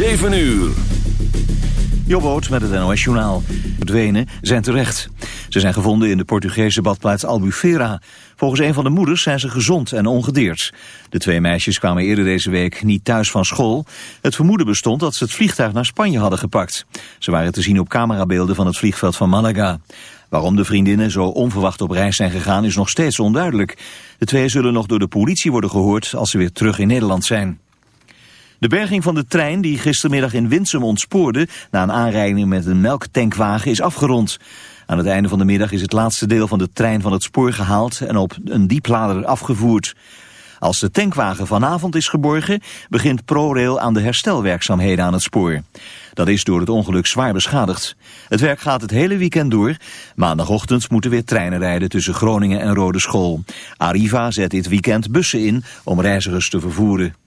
7 uur. Jobboot met het NOS Journaal. Verdwenen zijn terecht. Ze zijn gevonden in de Portugese badplaats Albufeira. Volgens een van de moeders zijn ze gezond en ongedeerd. De twee meisjes kwamen eerder deze week niet thuis van school. Het vermoeden bestond dat ze het vliegtuig naar Spanje hadden gepakt. Ze waren te zien op camerabeelden van het vliegveld van Malaga. Waarom de vriendinnen zo onverwacht op reis zijn gegaan is nog steeds onduidelijk. De twee zullen nog door de politie worden gehoord als ze weer terug in Nederland zijn. De berging van de trein die gistermiddag in Winsum ontspoorde... na een aanrijding met een melktankwagen is afgerond. Aan het einde van de middag is het laatste deel van de trein van het spoor gehaald... en op een dieplader afgevoerd. Als de tankwagen vanavond is geborgen... begint ProRail aan de herstelwerkzaamheden aan het spoor. Dat is door het ongeluk zwaar beschadigd. Het werk gaat het hele weekend door. Maandagochtend moeten weer treinen rijden tussen Groningen en Rode School. Arriva zet dit weekend bussen in om reizigers te vervoeren.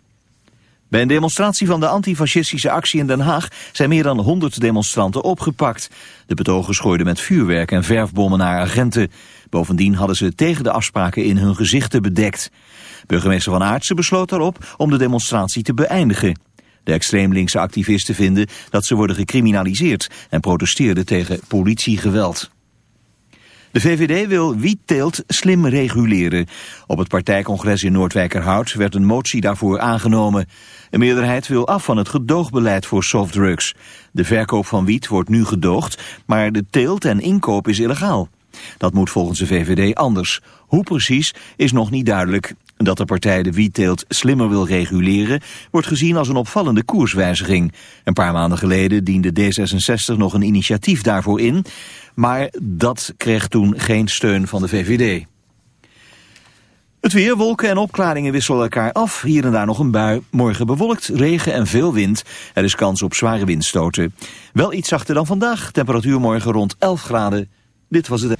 Bij een demonstratie van de antifascistische actie in Den Haag zijn meer dan 100 demonstranten opgepakt. De betogers gooiden met vuurwerk en verfbommen naar agenten. Bovendien hadden ze tegen de afspraken in hun gezichten bedekt. Burgemeester Van Aartsen besloot daarop om de demonstratie te beëindigen. De extreem linkse activisten vinden dat ze worden gecriminaliseerd en protesteerden tegen politiegeweld. De VVD wil wietteelt slim reguleren. Op het partijcongres in Noordwijkerhout werd een motie daarvoor aangenomen. Een meerderheid wil af van het gedoogbeleid voor softdrugs. De verkoop van wiet wordt nu gedoogd, maar de teelt en inkoop is illegaal. Dat moet volgens de VVD anders. Hoe precies is nog niet duidelijk. Dat de partij de wietteelt slimmer wil reguleren... wordt gezien als een opvallende koerswijziging. Een paar maanden geleden diende D66 nog een initiatief daarvoor in... maar dat kreeg toen geen steun van de VVD. Het weer, wolken en opklaringen wisselen elkaar af. Hier en daar nog een bui. Morgen bewolkt, regen en veel wind. Er is kans op zware windstoten. Wel iets zachter dan vandaag. Temperatuur morgen rond 11 graden. Dit was het.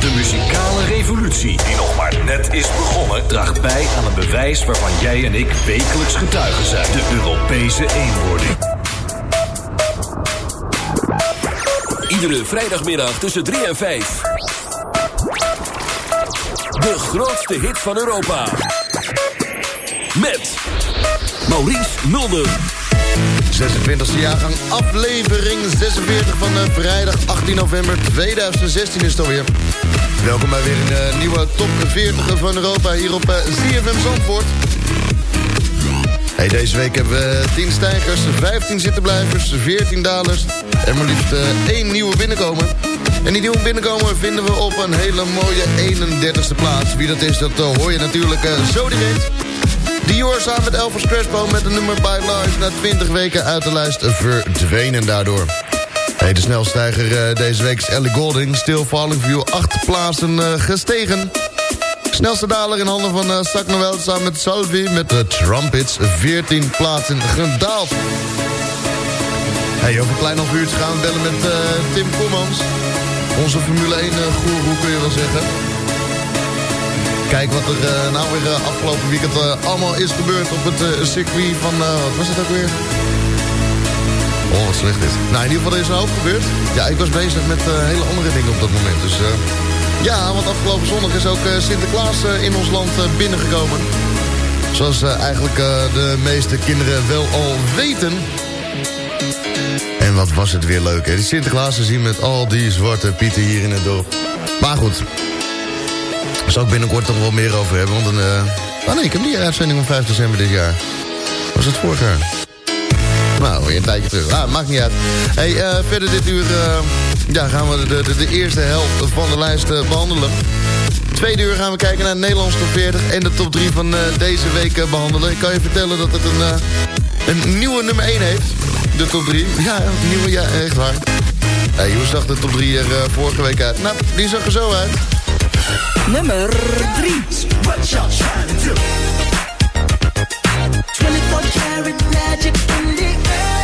De muzikale revolutie, die nog maar net is begonnen, draagt bij aan een bewijs waarvan jij en ik wekelijks getuigen zijn: de Europese eenwording. Iedere vrijdagmiddag tussen 3 en 5. De grootste hit van Europa. Met Maurice Mulder. 26e jaargang, aflevering 46 van de vrijdag 18 november 2016 is het alweer. Welkom bij weer een eh, nieuwe top 40 van Europa hier op uh, ZFM Zandvoort. Hey, deze week hebben we 10 stijgers, 15 zittenblijvers, 14 dalers en maar liefst uh, één nieuwe binnenkomer. En die nieuwe binnenkomer vinden we op een hele mooie 31ste plaats. Wie dat is, dat hoor je natuurlijk zo direct. Dior samen met Elvis Crespo met de nummer By Life... na 20 weken uit de lijst verdwenen daardoor. De snelstijger uh, deze week is Ellie Golding. Still Falling View 8 plaatsen uh, gestegen. Snelste daler in handen van uh, Sak Noel samen met Salvi... met de Trumpets 14 plaatsen gedaald. Hey, over een klein half uurtje gaan bellen met Tim Kommans. Onze Formule 1 goeroe kun je wel zeggen. Kijk wat er uh, nou weer uh, afgelopen weekend uh, allemaal is gebeurd op het circuit van... wat was het ook weer? Oh, wat slecht is. Nou, in ieder geval er is een hoop gebeurd. Ja, ik was bezig met hele andere dingen op dat moment. Dus ja, want afgelopen zondag is ook Sinterklaas in ons land binnengekomen. Zoals eigenlijk de meeste kinderen wel al weten. En wat was het weer leuk, hè? Die Sinterklaas te zien met al die zwarte pieten hier in het dorp. Maar goed, daar zal ik binnenkort nog wel meer over hebben. Want een, uh... Oh nee, ik heb niet een uitzending van 5 december dit jaar. Was het vorig jaar? Nou, weer een tijdje terug. Ah, maakt niet uit. Hey, uh, verder dit uur uh, ja, gaan we de, de, de, eerste helft van de lijst behandelen. Tweede uur gaan we kijken naar de Nederlandse top 40 en de top 3 van deze week behandelen. Ik kan je vertellen dat het een, een nieuwe nummer 1 heeft. De top 3. Ja, een nieuwe, ja, echt waar. Hey, hoe zag de top 3 er vorige week uit? Nou, die zag er zo uit. Nummer 3. 24 karat magic in the air.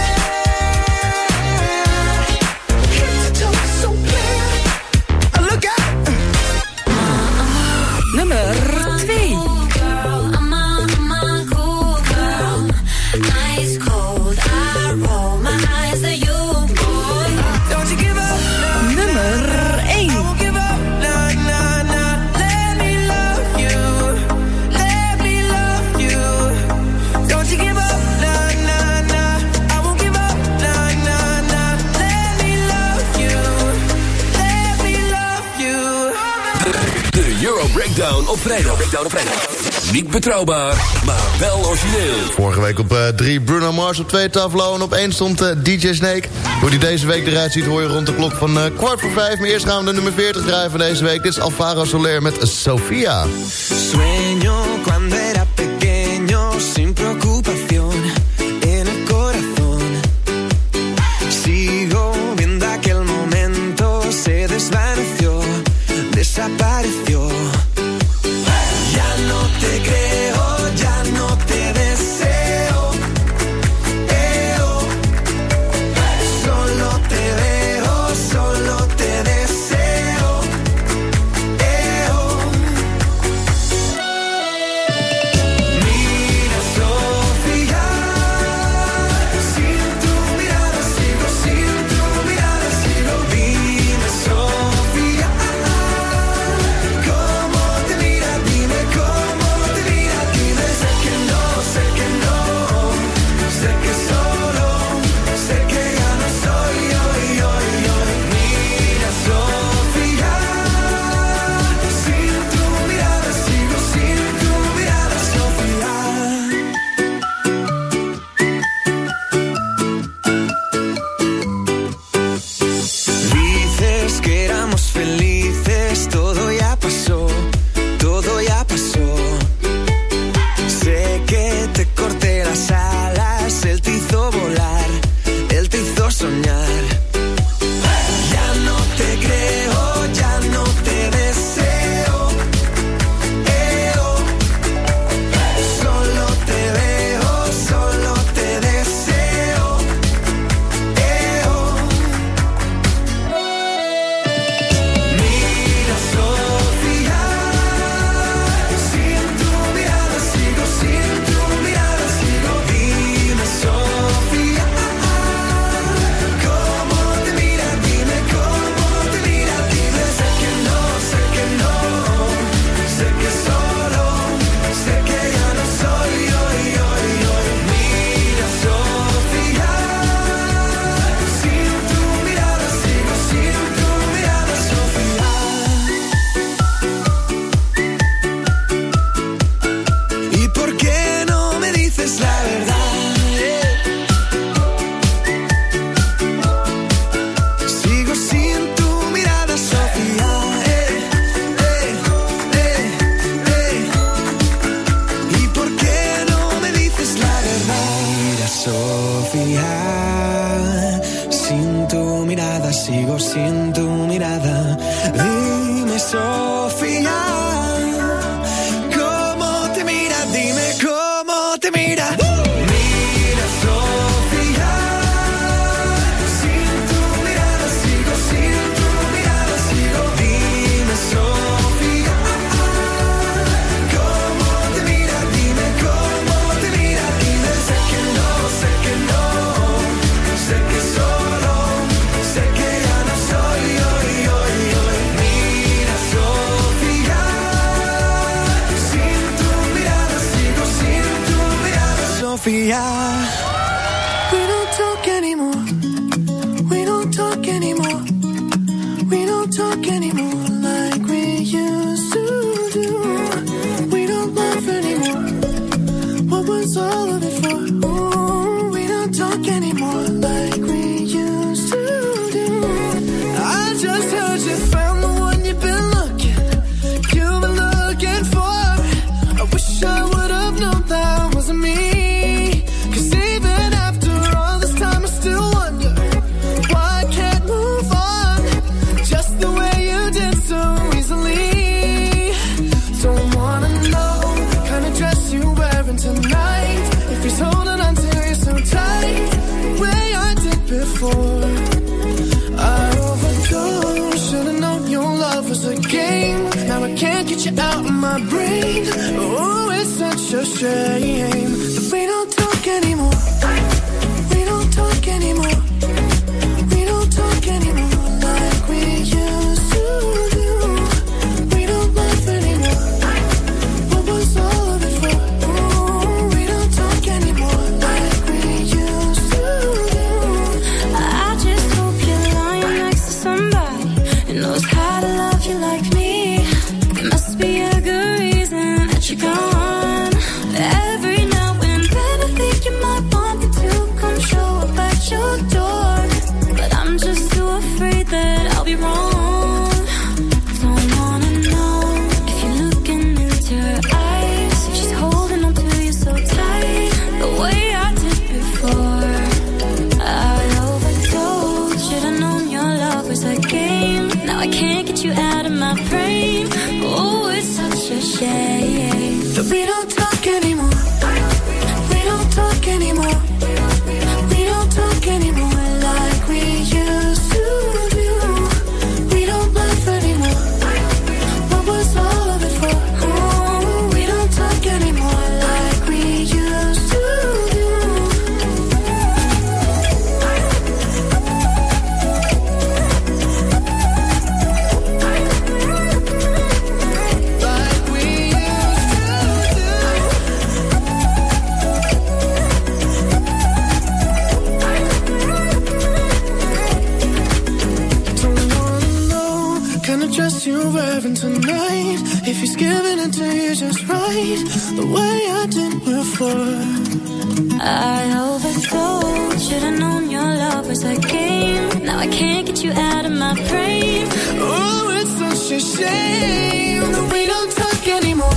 Niet betrouwbaar, maar wel origineel. Vorige week op 3 Bruno Mars, op 2 Tavlo en op 1 stond uh, DJ Snake. Hoe die deze week eruit ziet hoor je rond de klok van uh, kwart voor vijf. Maar eerst gaan we de nummer 40 draaien van deze week. Dit is Alvaro Soler met Sofia. Sueño cuando Oh, it's shame. We don't talk anymore.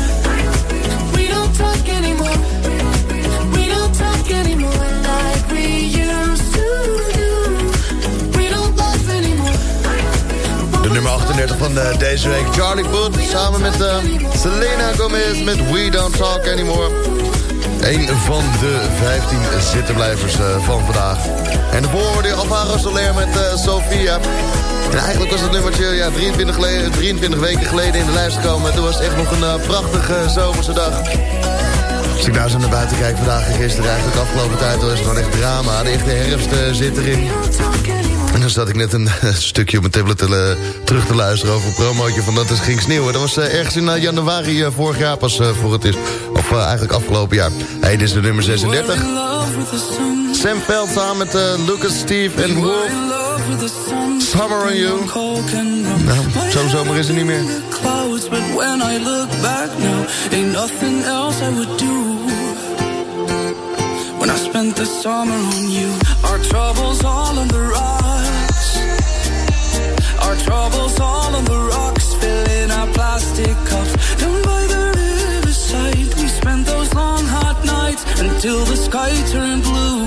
We don't talk anymore. We don't talk anymore. Like to. We don't anymore. De nummer 38 van eh, deze week: Charlie Boon. Samen met eh, Selena Gomez. Met We don't talk anymore. Een van de 15 zittenblijvers eh, van vandaag. En de woorden op haar Stalair met Sophia. En eigenlijk was dat nummertje ja, 23, geleden, weken geleden in de lijst gekomen. Toen was het echt nog een eh, prachtige zomerse dag. Als ik daar zo naar buiten kijk vandaag en gisteren, eigenlijk de afgelopen tijd, was het gewoon echt drama. De echte herfst eh, zit erin. En dan zat ik net een stukje op mijn tablet terug te luisteren over een promootje van dat het ging sneeuwen. Dat was eh, ergens in januari vorig jaar pas voor het is. Of eigenlijk afgelopen jaar. hey, dit is de nummer 36. Sam Veld samen met Lucas, Steve en Wolf. Summer on you. Nou, zo, zomer is het niet meer. When I spent the summer on you Our troubles all on the rocks Our troubles all on the rocks Filling our plastic cups Down by the riverside We spent those long hot nights Until the sky turned blue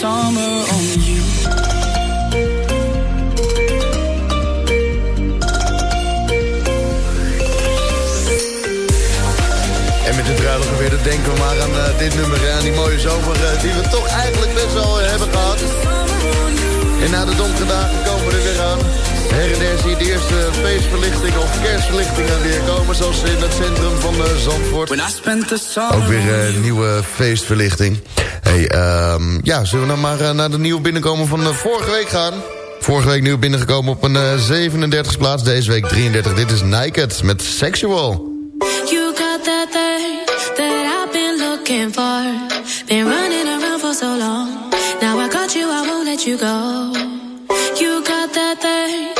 Summer on you. En met dit druilige weer, dan denken we maar aan eh, dit nummer. hè, Aan die mooie zomer eh, die we toch eigenlijk best wel eh, hebben gehad. En na de donkere dagen komen we er weer aan. Her en der zie je de eerste feestverlichtingen of kerstverlichtingen weer komen. Zoals in het centrum van Zandvoort. Ook weer een nieuwe feestverlichting. Hey, ehm, ja, zullen we dan maar eh, naar de nieuwe binnenkomen van eh, vorige week gaan? Vorige week nieuw binnengekomen op een eh 37e plaats. Deze week 33. Dit is Naked met Sexual. You got that thing that I've been looking for. Been running around for so long. Now I got you, I won't let you go. You got that thing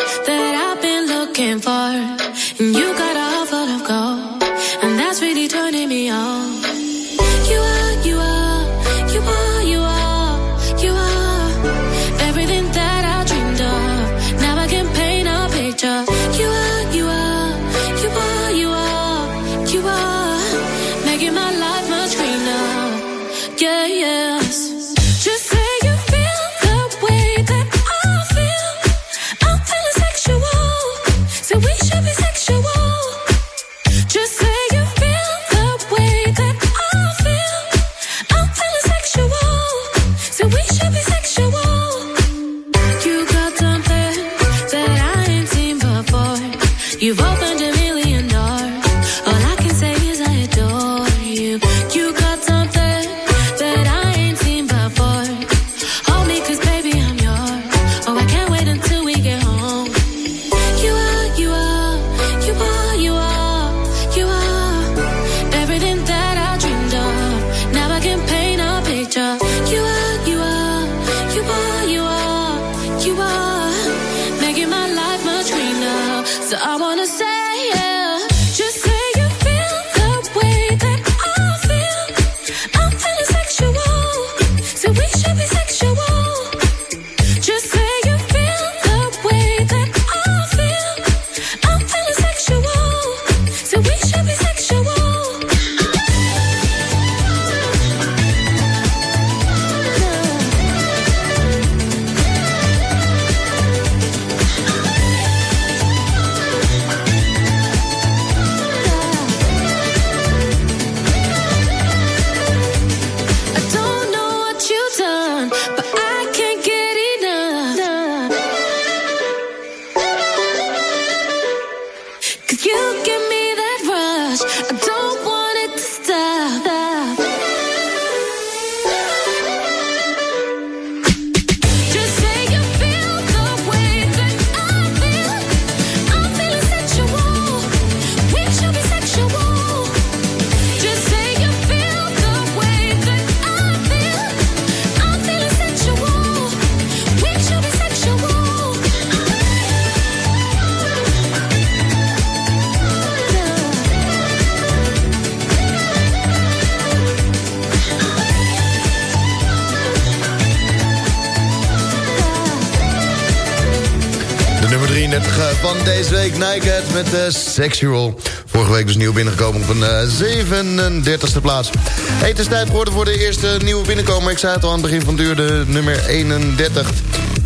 van deze week Nikehead met eh, de Sexual. Vorige week dus nieuw binnengekomen op een eh, 37e plaats. Hey, het is tijd geworden voor de eerste nieuwe binnenkomer. Ik zei het al aan het begin van het duur de nummer 31.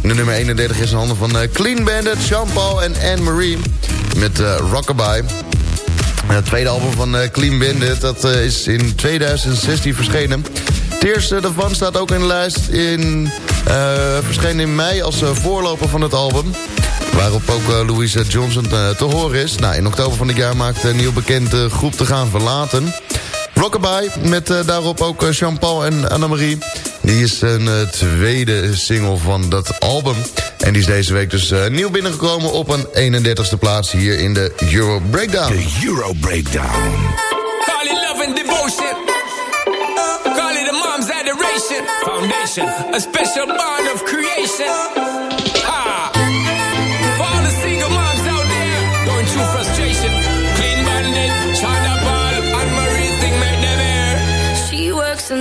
De nummer 31 is in handen van eh, Clean Bandit, Jean-Paul en Anne-Marie met Rockabye. Het tweede album van Clean Bandit, dat is in 2016 verschenen. Het eerste daarvan staat ook in de lijst in, verschenen in mei als voorloper van het album. Waarop ook eh, uh, Louisa Johnson eh, te horen is. Nou, in oktober van dit jaar maakt een nieuw bekend groep te gaan verlaten. Rockabye, met eh, daarop ook Jean-Paul en Annemarie. Die is een tweede single van dat album. En die is deze week dus nieuw binnengekomen op een 31ste plaats hier in de Euro Breakdown. De Euro Breakdown. Call it love and devotion. Uh, call it a mom's adoration. Foundation. A special bond of creation.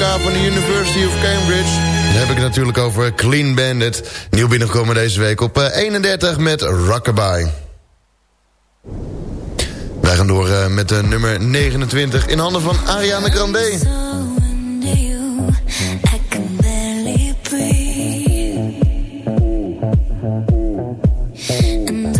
Van de University of Cambridge. Dan heb ik het natuurlijk over Clean Bandit. Nieuw binnengekomen deze week op eh, 31 met Rockabye. Wij gaan door eh, met de nummer 29 in handen van Ariana Grande. And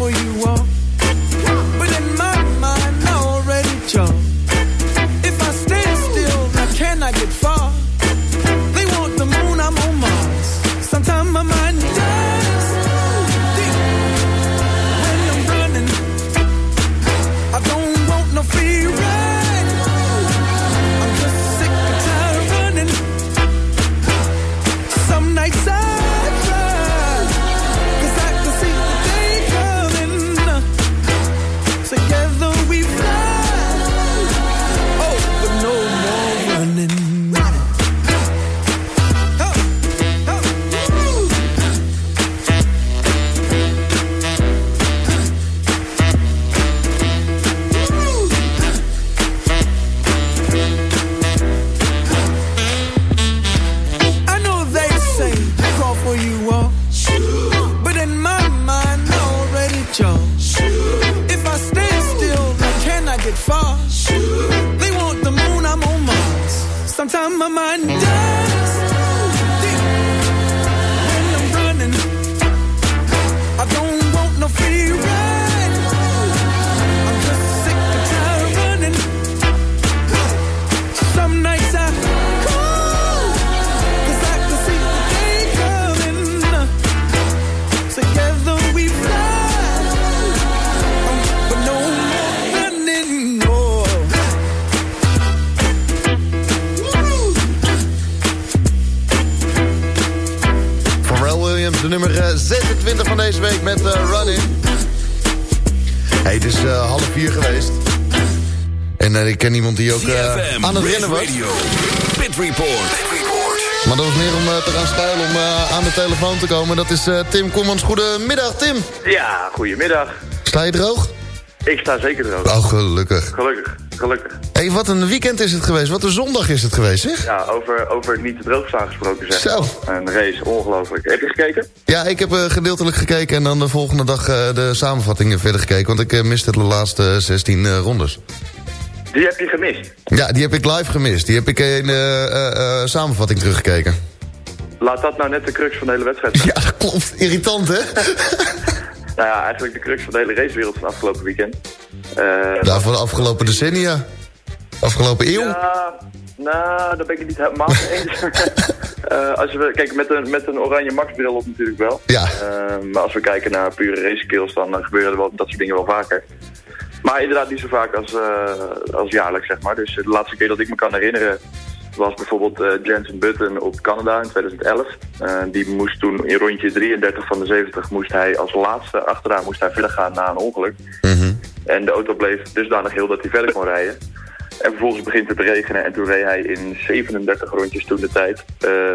for you all. Ken iemand die ook eh, CFM, aan het Race rennen was. Radio, Pit Report. Maar dat was meer om eh, te gaan schuilen om eh, aan de telefoon te komen. Dat is eh, Tim Kommans. Goedemiddag, Tim. Ja, goedemiddag. Sta je droog? Ik sta zeker droog. Oh, gelukkig. Gelukkig, gelukkig. hey, wat een weekend is het geweest. Wat een zondag is het geweest, zeg. Ja, over, over niet te droog staan gesproken zeg. Zo. Een race, ongelooflijk. Heb je gekeken? Ja, ik heb eh, gedeeltelijk gekeken en dan de volgende dag eh, de samenvattingen verder gekeken. Want ik eh, miste de laatste 16 eh, rondes. Die heb je gemist. Ja, die heb ik live gemist. Die heb ik in de eh, eh, samenvatting teruggekeken. Laat dat nou net de crux van de hele wedstrijd zijn. Ja, dat klopt. Irritant, hè? Nou ja, eigenlijk de crux van de hele racewereld van afgelopen weekend. Eh, Nou, van de afgelopen decennia. Afgelopen eeuw. Ja, nou, daar ben ik het niet helemaal mee eens. Eh, als we, kijk, met een, met een oranje Max-bril op natuurlijk wel. Ja. Eh, maar als we kijken naar pure race skills, dan eh, gebeuren er wel, dat soort dingen wel vaker. Maar inderdaad niet zo vaak als, eh, als jaarlijks, zeg maar. Dus de laatste keer dat ik me kan herinneren was bijvoorbeeld eh, Jensen Button op Canada in 2011. Eh, die moest toen in rondje 33 van de 70 moest hij als laatste achteraan moest hij verder gaan na een ongeluk. En de auto bleef dusdanig heel dat hij verder kon rijden. En vervolgens begint het te regenen en toen reed hij in 37 rondjes toen de tijd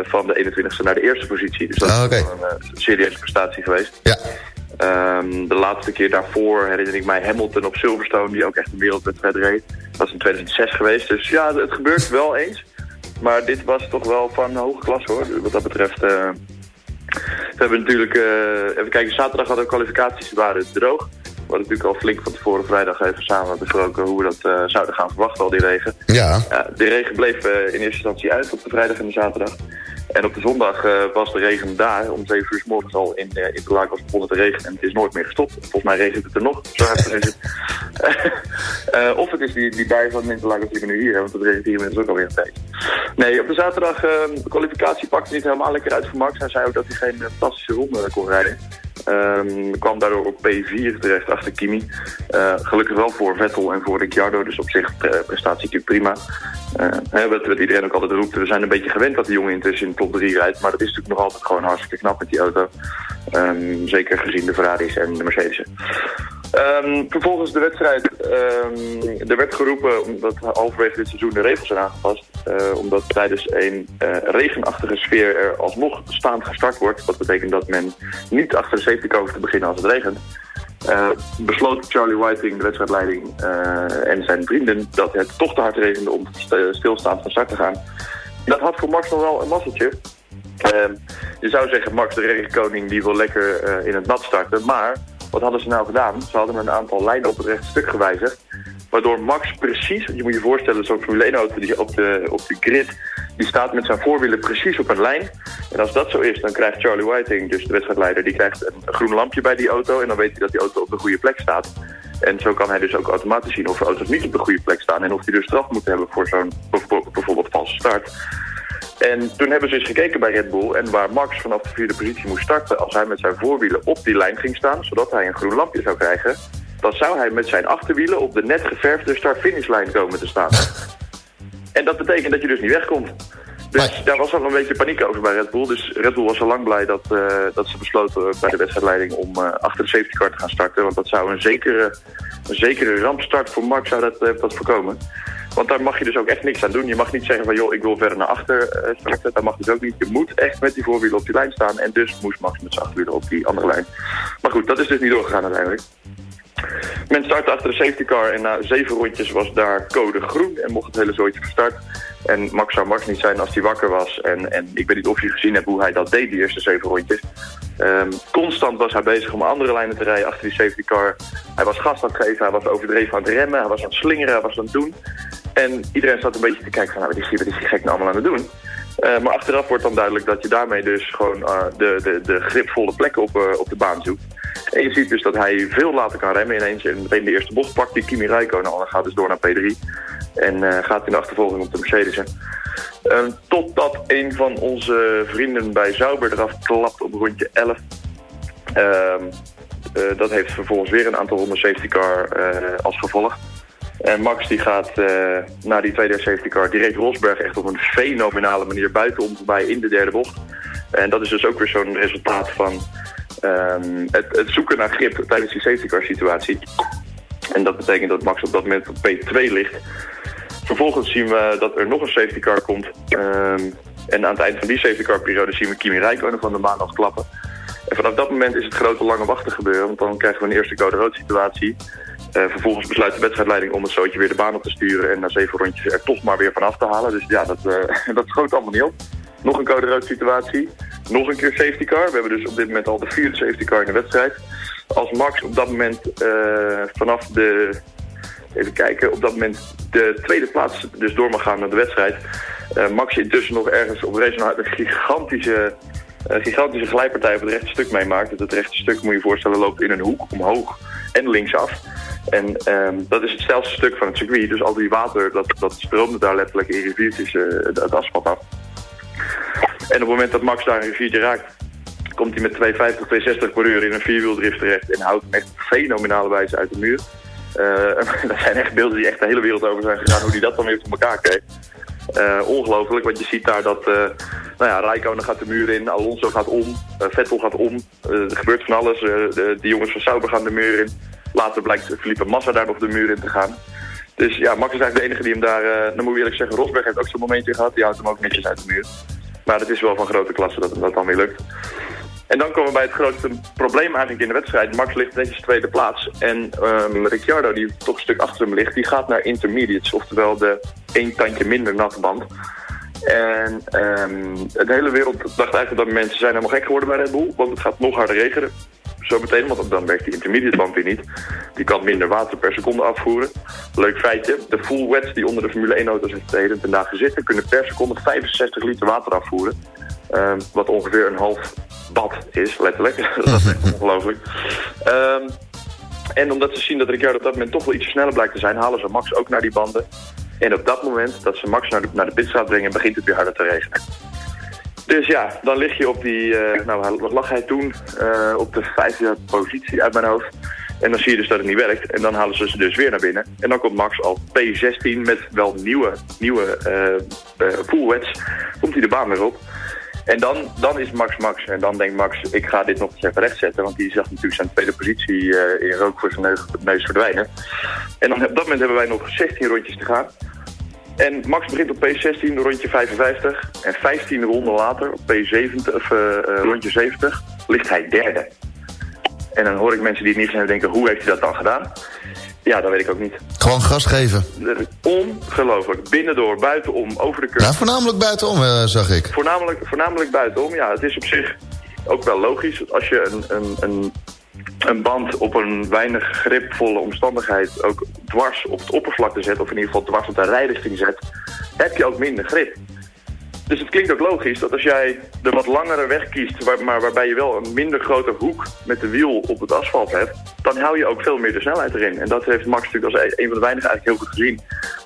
van de 21ste naar de eerste positie. Dus dat Ah, is wel een serieuze prestatie geweest. Ja. Ehm, de laatste keer daarvoor herinner ik mij Hamilton op Silverstone, die ook echt een wereldwedstrijd reed. Dat was in 2006 geweest. Dus ja, het gebeurt wel eens. Maar dit was toch wel van hoge klasse hoor, wat dat betreft. eh. we hebben natuurlijk, eh, even kijken, zaterdag hadden we kwalificaties, die waren droog. We hadden natuurlijk al flink van tevoren vrijdag even samen besproken hoe we dat eh, zouden gaan verwachten, al die regen. Ja. De regen bleef in eerste instantie uit op de vrijdag en de zaterdag. En op de zondag eh, was de regen daar. Om 7 uur s morgens al in uh, Interlaken was begonnen te regenen. En het is nooit meer gestopt. Volgens mij regent het er nog. Zo hard is het. Eh, of het is die, die bui van Interlaken die we nu hier hebben. Want het regent hier inmiddels ook alweer een tijdje. Nee, op de zaterdag de kwalificatie pakte niet helemaal lekker uit voor Max. Hij zei ook dat hij geen fantastische ronde kon rijden. Um, kwam daardoor op P4 terecht achter Kimi. Uh, gelukkig wel voor Vettel en voor Ricciardo, dus op zich uh, prestatie natuurlijk prima. Uh, wat, wat, iedereen ook altijd roept, we zijn een beetje gewend dat de jongen intussen in de top 3 rijdt. Maar dat is natuurlijk nog altijd gewoon hartstikke knap met die auto. Um, zeker gezien de Ferraris en de Mercedes'en. Um, vervolgens de wedstrijd. Um, er werd geroepen, omdat halverwege dit seizoen de regels zijn aangepast. Uh, omdat tijdens een uh, regenachtige sfeer er alsnog staand gestart wordt. Dat betekent dat men niet achter de safety car te beginnen als het regent. Uh, besloot Charlie Whiting, de wedstrijdleiding en zijn vrienden... dat het toch te hard regende om stilstaand van start te gaan. Dat had voor Max nog wel een masseltje. Uh, je zou zeggen, Max de regenkoning die wil lekker in het nat starten. Maar wat hadden ze nou gedaan? Ze hadden een aantal lijnen op het rechte stuk gewijzigd. Waardoor Max precies, je moet je voorstellen, zo'n Formule 1 auto die op de, op de grid... die staat met zijn voorwielen precies op een lijn. En als dat zo is, dan krijgt Charlie Whiting, dus de wedstrijdleider... die krijgt een groen lampje bij die auto en dan weet hij dat die auto op de goede plek staat. En zo kan hij dus ook automatisch zien of auto's niet op de goede plek staan... en of die dus straf moeten hebben voor zo'n bijvoorbeeld valse start. En toen hebben ze eens gekeken bij Red Bull en waar Max vanaf de vierde positie moest starten... als hij met zijn voorwielen op die lijn ging staan, zodat hij een groen lampje zou krijgen... dan zou hij met zijn achterwielen op de net geverfde start-finishlijn komen te staan. en dat betekent dat je dus niet wegkomt. Dus daar was al een beetje paniek over bij Red Bull. Dus Red Bull was al lang blij dat, uh, dat ze besloten bij de wedstrijdleiding om uh, achter de safety car te gaan starten. Want dat zou een zekere, een zekere rampstart voor Max zou dat, uh, dat voorkomen. Want daar mag je dus ook echt niks aan doen. Je mag niet zeggen van joh, ik wil verder naar achter uh. Dat mag dus ook niet. Je moet echt met die voorwielen op die lijn staan. En dus moest Max met zijn achterwielen op die andere lijn. Maar goed, dat is dus niet doorgegaan uiteindelijk. Men startte achter de safety car en na zeven rondjes was daar code groen en mocht het hele zooitje gestart. En Max zou Max niet zijn als hij wakker was. En, en ik weet niet of je gezien hebt hoe hij dat deed, die eerste zeven rondjes. Um, constant was hij bezig om andere lijnen te rijden achter die safety car. Hij was gas aan het geven, hij was overdreven aan het remmen, hij was aan het slingeren, hij was aan het doen. En iedereen zat een beetje te kijken van, nou, wat is die gek nou allemaal aan het doen? Uh, maar achteraf wordt dan duidelijk dat je daarmee dus gewoon uh, de, de, de gripvolle plekken op, uh, op de baan zoekt. En je ziet dus dat hij veel later kan remmen ineens. En meteen de eerste bocht pakt die Kimi Räikkönen al en gaat dus door naar P3. En gaat in de achtervolging op de Mercedes. Uh, totdat een van onze vrienden bij Zauber eraf klapt op rondje 11. Uh, dat heeft vervolgens weer een aantal ronden safety car als gevolg. En Max die gaat uh, na die tweede safety car direct Rosberg echt op een fenomenale manier buiten om voorbij in de derde bocht. En dat is dus ook weer zo'n resultaat van ehm, het, het zoeken naar grip tijdens die safety car situatie. En dat betekent dat Max op dat moment op P2 ligt. Vervolgens zien we dat er nog een safety car komt. Ehm, en aan het eind van die safety car periode zien we Kimi Räikkönen van de baan afklappen. En vanaf dat moment is het grote lange wachten gebeuren. Want dan krijgen we een eerste code rood situatie. Eh, vervolgens besluit de wedstrijdleiding om het zootje weer de baan op te sturen. En na zeven rondjes er toch maar weer vanaf te halen. Dus ja, dat, eh, dat schoot allemaal niet op. Nog een code rood situatie. Nog een keer safety car. We hebben dus op dit moment al de vierde safety car in de wedstrijd. Als Max op dat moment eh, vanaf de even kijken, op dat moment de tweede plaats dus door mag gaan naar de wedstrijd. Uh, Max intussen nog ergens op race een gigantische, gigantische glijpartij op het rechte stuk meemaakt. Het rechte stuk, moet je je voorstellen, loopt in een hoek omhoog en linksaf. En um, dat is het stijlste stuk van het circuit. Dus al die water, dat, dat stroomde daar letterlijk in riviertjes uh, het asfalt af. En op het moment dat Max daar een riviertje raakt, komt hij met 250, 260 per uur in een vierwieldrift terecht en houdt hem echt fenomenale wijze uit de muur. Uh, dat zijn echt beelden die echt de hele wereld over zijn gegaan, hoe hij dat dan weer voor elkaar kreeg. Uh, ongelooflijk, want je ziet daar dat, uh, nou ja, Rijkonen gaat de muur in, Alonso gaat om, Vettel gaat om. er gebeurt van alles, de, jongens van Sauber gaan de muur in. Later blijkt Felipe Massa daar nog de muur in te gaan. Dus ja, Max is eigenlijk de enige die hem daar, dan moet je eerlijk zeggen, Rosberg heeft ook zo'n momentje gehad. Die houdt hem ook netjes uit de muur. Maar het is wel van grote klasse dat hem dat dan weer lukt. En dan komen we bij het grootste probleem eigenlijk in de wedstrijd. Max ligt netjes tweede plaats. En um, Ricciardo, die toch een stuk achter hem ligt, die gaat naar intermediates. Oftewel de één tandje minder natte band. En um, de hele wereld dacht eigenlijk dat mensen zijn helemaal gek geworden bij Red Bull. Want het gaat nog harder regenen. Zometeen, want dan werkt die intermediate band weer niet. Die kan minder water per seconde afvoeren. Leuk feitje, de full wets die onder de Formule 1 auto's in heden ten dagen zitten... kunnen per seconde 65 liter water afvoeren. Um, wat ongeveer een half bad is, letterlijk. dat is echt ongelooflijk. Um, en omdat ze zien dat Ricciardo op dat moment toch wel iets sneller blijkt te zijn... halen ze Max ook naar die banden. En op dat moment dat ze Max naar de, naar de pitstraat brengen... begint het weer harder te regenen. Dus ja, dan lig je op die... Uh, nou, wat lag hij toen? Uh, op de vijfde positie uit mijn hoofd. En dan zie je dus dat het niet werkt. En dan halen ze ze dus weer naar binnen. En dan komt Max al P16 met wel nieuwe, nieuwe uh, full wets. Komt hij de baan weer op. En dan, dan is Max Max. En dan denkt Max, ik ga dit nog eens even rechtzetten. Want die zag natuurlijk zijn tweede positie in rook voor zijn neus verdwijnen. En dan, op dat moment hebben wij nog 16 rondjes te gaan. En Max begint op P16, rondje 55. En 15 ronden later, op P70, of uh, uh, rondje 70, ligt hij derde. En dan hoor ik mensen die het niet zijn denken, hoe heeft hij dat dan gedaan? Ja, dat weet ik ook niet. Gewoon gas geven. Ongelooflijk. Binnendoor, buitenom, over de curve. Ja, voornamelijk buitenom, uh, zag ik. Voornamelijk, voornamelijk buitenom, ja. Het is op zich ook wel logisch. Als je een, een, een, een band op een weinig gripvolle omstandigheid ook dwars op het oppervlakte zet... of in ieder geval dwars op de rijrichting zet, heb je ook minder grip. Dus het klinkt ook logisch dat als jij de wat langere weg kiest, maar waarbij je wel een minder grote hoek met de wiel op het asfalt hebt, dan hou je ook veel meer de snelheid erin. En dat heeft Max natuurlijk als een van de weinigen eigenlijk heel goed gezien.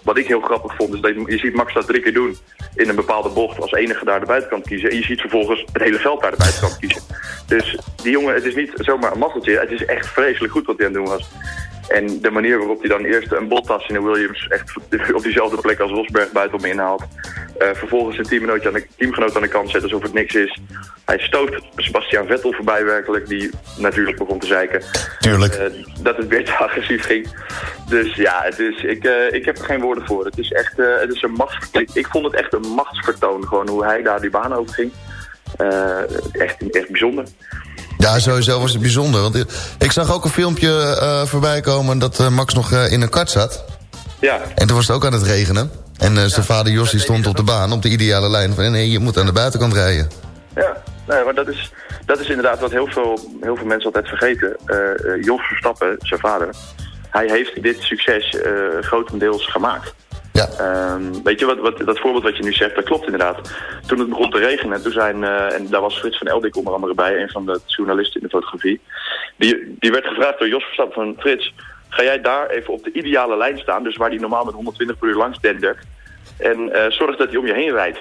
Wat ik heel grappig vond, is dat je, je ziet Max dat drie keer doen in een bepaalde bocht als enige daar de buitenkant kiezen. En je ziet vervolgens het hele veld daar de buitenkant kiezen. Dus die jongen, het is niet zomaar een mazzeltje, het is echt vreselijk goed wat hij aan het doen was. En de manier waarop hij dan eerst een Bottas in de Williams echt op diezelfde plek als Rosberg buitenom inhaalt. Uh, vervolgens een teamgenoot aan, de, teamgenoot aan de kant zet alsof het niks is. Hij stoot Sebastian Vettel voorbij werkelijk, die natuurlijk begon te zeiken. Tuurlijk. Uh, dat het weer te agressief ging. Dus ja, het is, ik, uh, ik heb er geen woorden voor. Het is echt het is een machts, ik, ik, vond het echt een machtsvertoon, gewoon hoe hij daar die baan over ging. Echt, echt bijzonder. Ja, sowieso was het bijzonder. Want ik zag ook een filmpje uh, voorbij komen dat uh, Max nog uh, in een kart zat. Ja. En toen was het ook aan het regenen. En ja. zijn vader Jossi stond op de baan, op de ideale lijn. Van nee, je moet aan de buitenkant rijden. Ja, nee, maar dat is, dat is inderdaad wat heel veel, heel veel mensen altijd vergeten. Jos Verstappen, zijn vader, hij heeft dit succes grotendeels gemaakt. Um, weet je, wat, wat, dat voorbeeld wat je nu zegt, dat klopt inderdaad. Toen het begon te regenen, toen zijn, uh, en daar was Frits van Eldik onder andere bij, een van de journalisten in de fotografie. Die, die werd gevraagd door Jos Verstappen van Frits, ga jij daar even op de ideale lijn staan, dus waar die normaal met 120 per uur langs dendert, en uh, zorg dat hij om je heen rijdt.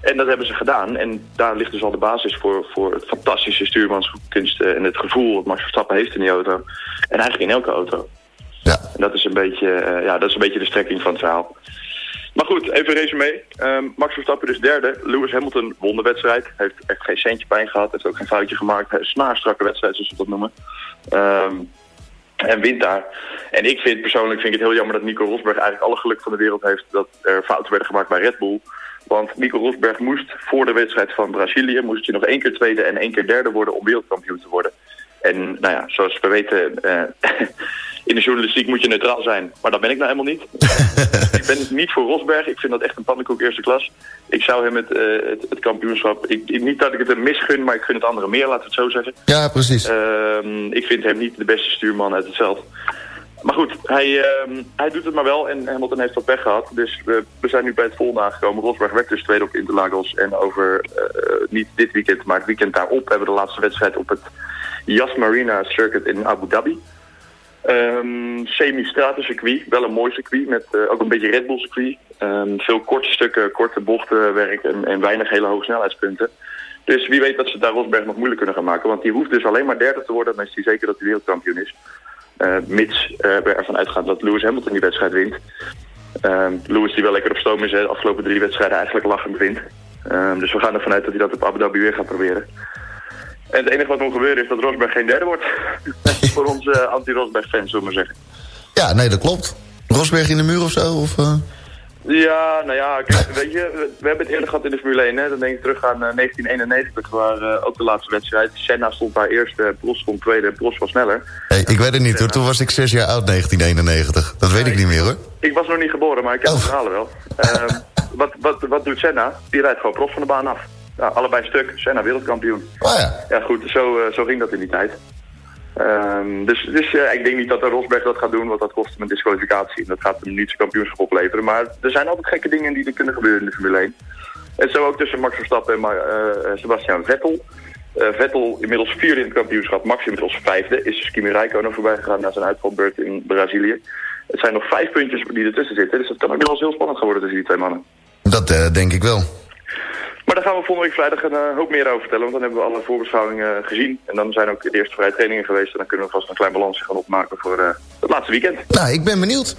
En dat hebben ze gedaan. En daar ligt dus al de basis voor, voor het fantastische stuurmanskunst en het gevoel dat Max Verstappen heeft in die auto. En eigenlijk in elke auto. Ja. En dat is een beetje, uh, ja, dat is een beetje de strekking van het verhaal. Maar goed, even resume. Ehm Max Verstappen is derde. Lewis Hamilton won de wedstrijd. Heeft echt geen centje pijn gehad. Heeft ook geen foutje gemaakt. Een snaarstrakke wedstrijd, zoals we dat noemen. Ehm, en wint daar. En ik vind persoonlijk vind ik het heel jammer dat Nico Rosberg eigenlijk alle geluk van de wereld heeft dat er fouten werden gemaakt bij Red Bull. Want Nico Rosberg moest voor de wedstrijd van Brazilië moest hij nog één keer tweede en één keer derde worden om wereldkampioen te worden. En nou ja, zoals we weten, eh, in de journalistiek moet je neutraal zijn. Maar dat ben ik nou helemaal niet. ik ben niet voor Rosberg. Ik vind dat echt een pannenkoek eerste klas. Ik zou hem het, eh, het, het kampioenschap... Ik, niet dat ik het hem misgun, maar ik gun het anderen meer, laten we het zo zeggen. Ja, precies. Ehm, ik vind hem niet de beste stuurman uit het veld. Maar goed, hij, ehm, hij doet het maar wel en Hamilton heeft wat pech gehad. Dus we, we zijn nu bij het volgende aangekomen. Rosberg werd dus tweede op Interlagos. En over, eh, niet dit weekend, maar het weekend daarop... hebben we de laatste wedstrijd op het Yas Marina Circuit in Abu Dhabi. Ehm Semi-straten circuit, wel een mooi circuit met eh, ook een beetje Red Bull circuit. Ehm, veel korte stukken, korte bochtenwerk en, en weinig hele hoge snelheidspunten. Dus wie weet dat ze daar Rosberg nog moeilijk kunnen gaan maken. Want die hoeft dus alleen maar derde te worden, dan is hij zeker dat hij wereldkampioen is. Eh, mits eh, we ervan uitgaan dat Lewis Hamilton die wedstrijd wint. Ehm, Lewis die wel lekker op stoom is, de afgelopen drie wedstrijden eigenlijk lachend wint. Ehm, dus we gaan ervan uit dat hij dat op Abu Dhabi weer gaat proberen. En het enige wat moet gebeuren is dat Rosberg geen derde wordt. Voor onze anti-Rosberg fans, zullen we maar zeggen. Ja, nee, dat klopt. Rosberg in de muur of zo? Of, eh? Ja, nou ja, kijk, weet je, we, hebben het eerder gehad in de Formule 1. Hè? Dan denk ik terug aan eh, 1991, waar eh, ook de laatste wedstrijd. Senna stond daar eerste, Prost stond tweede en Prost was sneller. Hey, ik weet het niet hoor, toen was ik zes jaar oud, 1991. Dat weet ik niet meer hoor. Ik was nog niet geboren, maar ik ken de verhalen wel. Ehm, wat, wat, wat doet Senna? Die rijdt gewoon Prost van de baan af. Allebei stuk, Senna wereldkampioen. Oh ja. Ja goed, zo, eh, zo ging dat in die tijd. Ehm, dus dus ik denk niet dat de Rosberg dat gaat doen, want dat kost hem een disqualificatie. En dat gaat hem niet zijn kampioenschap opleveren. Maar er zijn altijd gekke dingen die er kunnen gebeuren in de Formule 1. En zo ook tussen Max Verstappen en eh, Sebastian Vettel. Eh, Vettel inmiddels vierde in het kampioenschap, Max inmiddels vijfde. Is Kimi Räikkönen voorbij gegaan na zijn uitvalbeurt in Brazilië. Het zijn nog vijf puntjes die ertussen zitten, dus dat kan ook wel eens heel spannend gaan worden tussen die twee mannen. Dat denk ik wel. Maar daar gaan we volgende week vrijdag een eh, hoop meer over vertellen, want dan hebben we alle voorbeschouwingen gezien. En dan zijn ook de eerste vrije trainingen geweest en dan kunnen we vast een klein balansje gaan opmaken voor eh, het laatste weekend. Nou, ik ben benieuwd.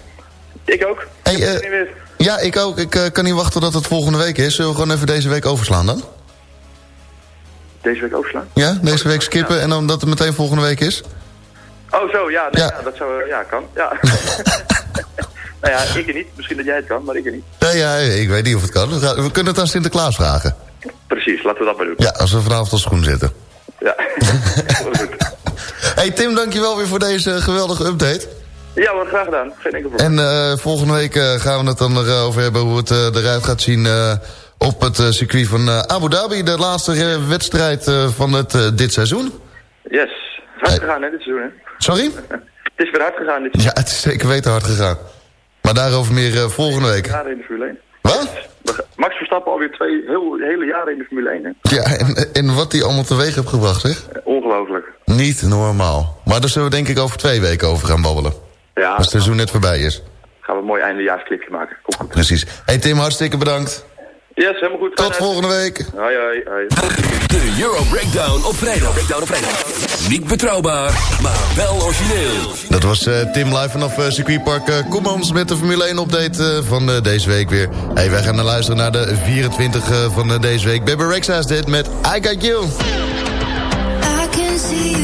Ik ook. Hey, Ik eh. Ja, ik ook. Ik eh, kan niet wachten dat het volgende week is. Zullen we gewoon even deze week overslaan dan? Deze week overslaan? Ja, deze week skippen en dan dat het meteen volgende week is? Oh zo, ja, nee, Ja. ja. dat zou, eh, ja, kan. Ja. nou ja, ik niet. Misschien dat jij het kan, maar ik niet. Ja, ja, ik weet niet of het kan. We, kunnen het aan Sinterklaas vragen. Precies, laten we dat maar doen. Ja, als we vanavond op schoen zitten. Ja. Hey Tim, dankjewel weer voor deze geweldige update. ja, wat graag gedaan. Geen enkel probleem. En eh, volgende week eh, gaan we het dan erover hebben hoe het eh, eruit gaat zien... eh, op het eh, circuit van eh, Abu Dhabi. De laatste eh, wedstrijd eh, van het, eh, dit seizoen. Yes. Hard gegaan, hè, dit seizoen, hè? Sorry? Het is weer hard gegaan dit Ja, het is zeker weten hard gegaan. Maar daarover meer eh, volgende week. jaren in de Formule 1. Wat? Max Verstappen alweer twee heel, hele jaren in de Formule 1, hè? Ja, en, en wat die allemaal teweeg heeft gebracht, zeg. Ongelooflijk. Niet normaal. Maar daar zullen we denk ik over twee weken over gaan babbelen. Ja, Als het seizoen net voorbij is. gaan we een mooi eindejaarsclipje maken. Kom goed. Precies. Hey Tim, hartstikke bedankt. Yes, helemaal goed. Tot volgende week. Hoi, hoi, hoi. De Euro Breakdown op vrijdag. Breakdown op vrijdag. Niet betrouwbaar, maar wel origineel. Dat was eh, Tim live vanaf eh, circuitpark uh, Koemans met de Formule 1 update eh, van eh, deze week weer. Hey, wij gaan naar luisteren naar de 24 eh, van deze week. Bebe Rexha is dit met I Got You. I can see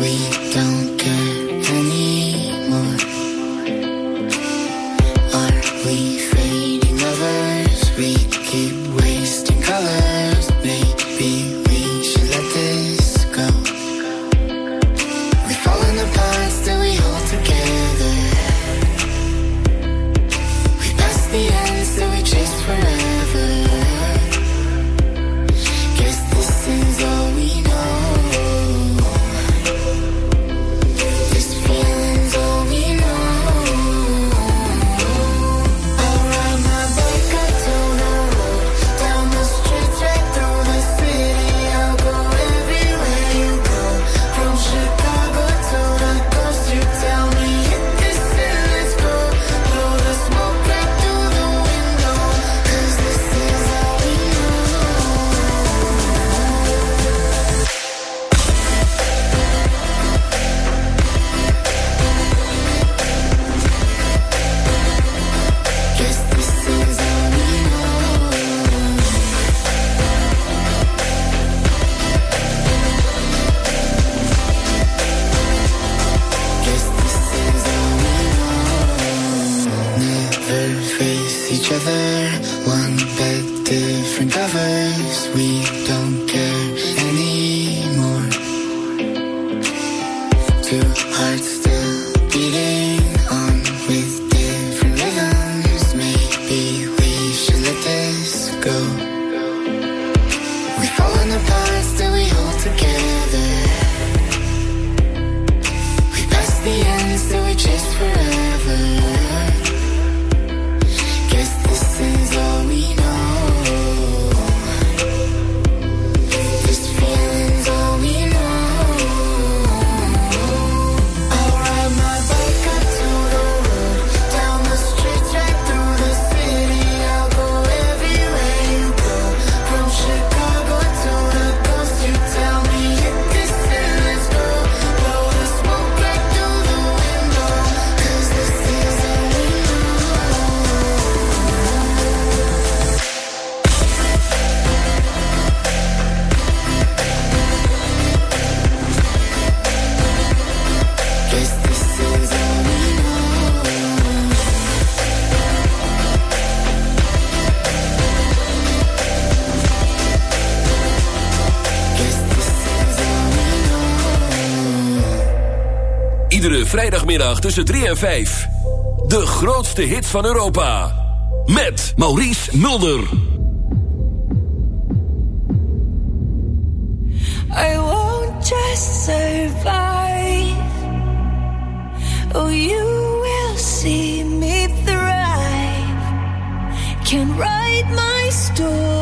week. vrijdagmiddag tussen 3 en 5. De grootste hit van Europa. Met Maurice Mulder. I won't just survive. Oh, you will see me thrive. Can write my story.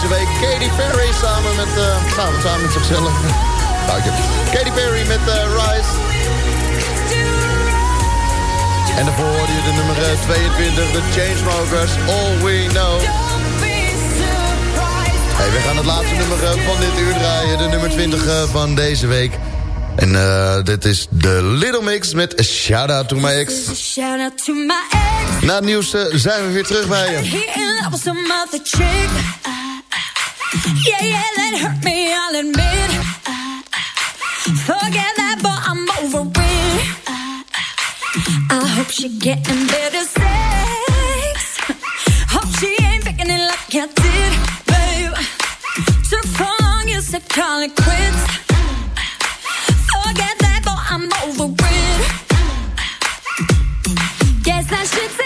Deze week. Katy Perry samen met... eh nou, samen met zichzelf. Foutje. Katy Perry met eh, Rise. En daarvoor hoorde je de nummer eh, 22, de Chainsmokers, All We Know. Hey, we gaan het laatste nummer eh, van dit uur draaien, de nummer 20 eh, van deze week. En eh, dit is de Little Mix met Shout Out To My Ex. Shout out to my ex. Na het nieuws eh, zijn we weer terug bij je. Yeah, yeah, that hurt me, I'll admit. Forget that, but I'm over it. I hope she getting better sex. Hope she ain't faking it like I did, babe. Took long, you said call it quits. Forget that, but I'm over it. Guess I should say